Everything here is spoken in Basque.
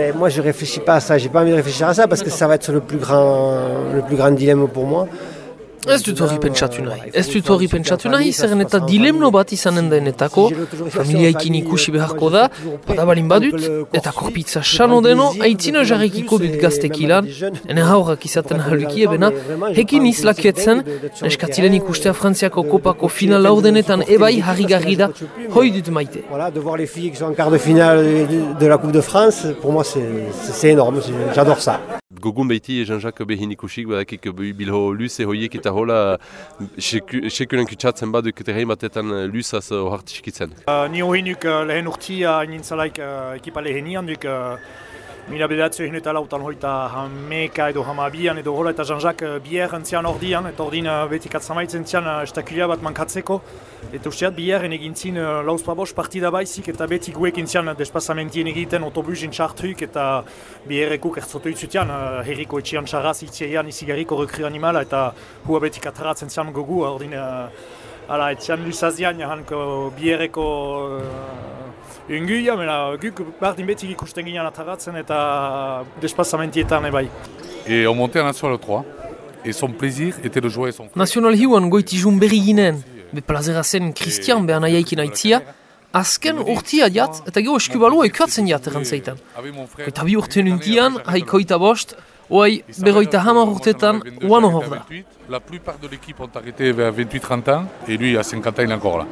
Mais moi, je réfléchis pas à ça. J'ai pas envie de réfléchir à ça parce que ça va être le plus grand, le plus grand dilemme pour moi. Ez dut hori pentsatu nahi. Ez dut hori pentsatu nahi, zeren eta dilemno bat izanen denetako, familiaikin ikusi beharko da, badabalin badut, eta korpitza sano deno, haitzina jarrekiko dut gaztekilan, ene haurrak izaten haluki ebena, hekin izlaketzen, neskatzilen ikustea Frantziako kopako final laurdenetan ebai harri da, hoi dut maite. Voilà, de voir les filles qui sont en quart de finale de la Coupe de France, pour moi c'est énorme, j'adore ça. Gogun behiti Jean-Jacques behin ikusik, badakik bilho luze hoiek eta hola sekulen kutsatzen baduk eta batetan luzaz ohartiskitzen. Uh, ni hohinuk uh, lehen urtia nintzalaik uh, ekipa lehenian duk uh, Mila bedatze egin eta lautan hoita hameka edo hamabian edo hola eta Jean-Jacques bier entzian ordian, eta ordin beti katzamaitzen zian estakulia bat mankatzeko. Eta usteat bieren egin zin lauzpabos partida baizik eta beti guek intzian despasamentien egiten autobusin txartuik eta bierekuk ertzotu itzutian herriko etxian txarraz itziean izigarriko rekri animala eta hua beti kataratzen zian gogu, ordin Hala, etxean luzazian jahanko biereko Unguia, mena, guk bardin betik ikusten ginen ataratzen eta despazamentietan ebai. Et on montait en National 3. Et son plaisir était de jouer son frère. National hiuan goitizun berri ginen, be plazera zen Christian behar nahiaikin aitzia, azken urtia diat eta gero eskubalo ekatzen diat errantzaitan. Eta bi urte nuntian, haikoita bost, oai berroita hamar urtetan uan hor da. La plupart de l'équipe ont arrêté vers 28-30 ans et lui à 50 ans il est encore là.